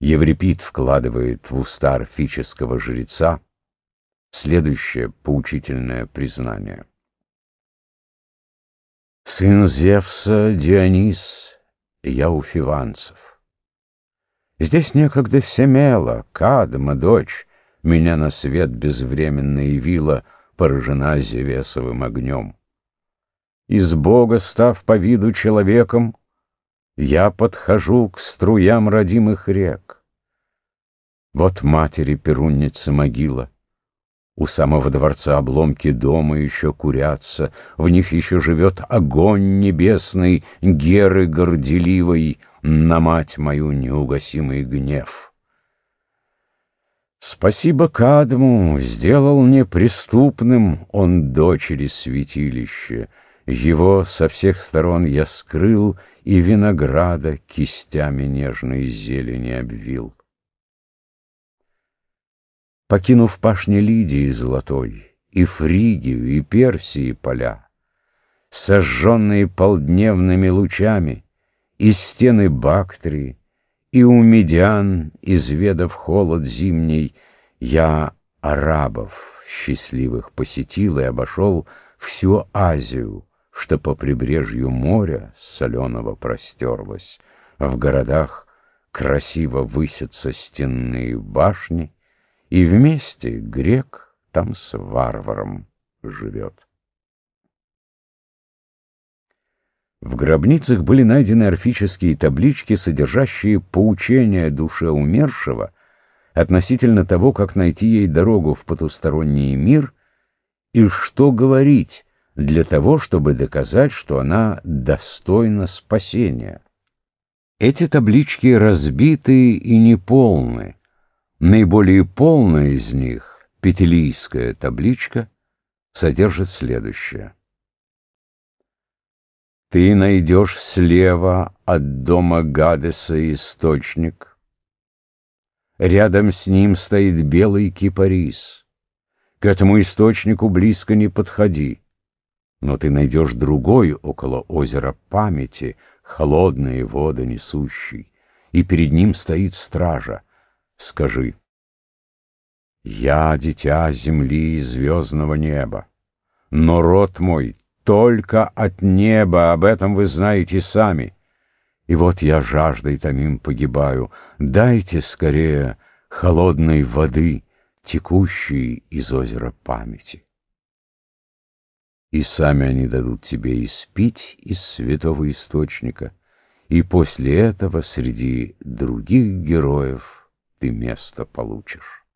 Еврипид вкладывает в уста орфического жреца следующее поучительное признание. Сын Зевса Дионис, я у фиванцев. Здесь некогда Семела, Кадма, дочь, Меня на свет безвременно явила, Поражена Зевесовым огнем. Из Бога, став по виду человеком, Я подхожу к струям родимых рек. Вот матери Перунницы могила — у самого дворца обломки дома еще курятся, В них еще живет огонь небесный, Геры горделивой, На мать мою неугасимый гнев. Спасибо Кадму, сделал неприступным Он дочери святилище, Его со всех сторон я скрыл И винограда кистями нежной зелени обвил. Покинув пашни Лидии золотой, И Фригию, и Персии поля, Сожженные полдневными лучами, И стены Бактрии, и у медиан, Изведав холод зимний, Я арабов счастливых посетил И обошел всю Азию, Что по прибрежью моря соленого простерлась, В городах красиво высятся стенные башни, и вместе грек там с варваром живет. В гробницах были найдены орфические таблички, содержащие поучения душе умершего относительно того, как найти ей дорогу в потусторонний мир и что говорить для того, чтобы доказать, что она достойна спасения. Эти таблички разбиты и неполны, Наиболее полная из них, петелийская табличка, содержит следующее. Ты найдешь слева от дома Гадеса источник. Рядом с ним стоит белый кипарис. К этому источнику близко не подходи. Но ты найдешь другой около озера памяти, холодные воды несущий, и перед ним стоит стража скажи. Я дитя земли и звездного неба, но род мой только от неба, об этом вы знаете сами. И вот я жаждой томим погибаю, дайте скорее холодной воды, текущей из озера памяти. И сами они дадут тебе испить из святого источника, и после этого среди других героев ты место получишь.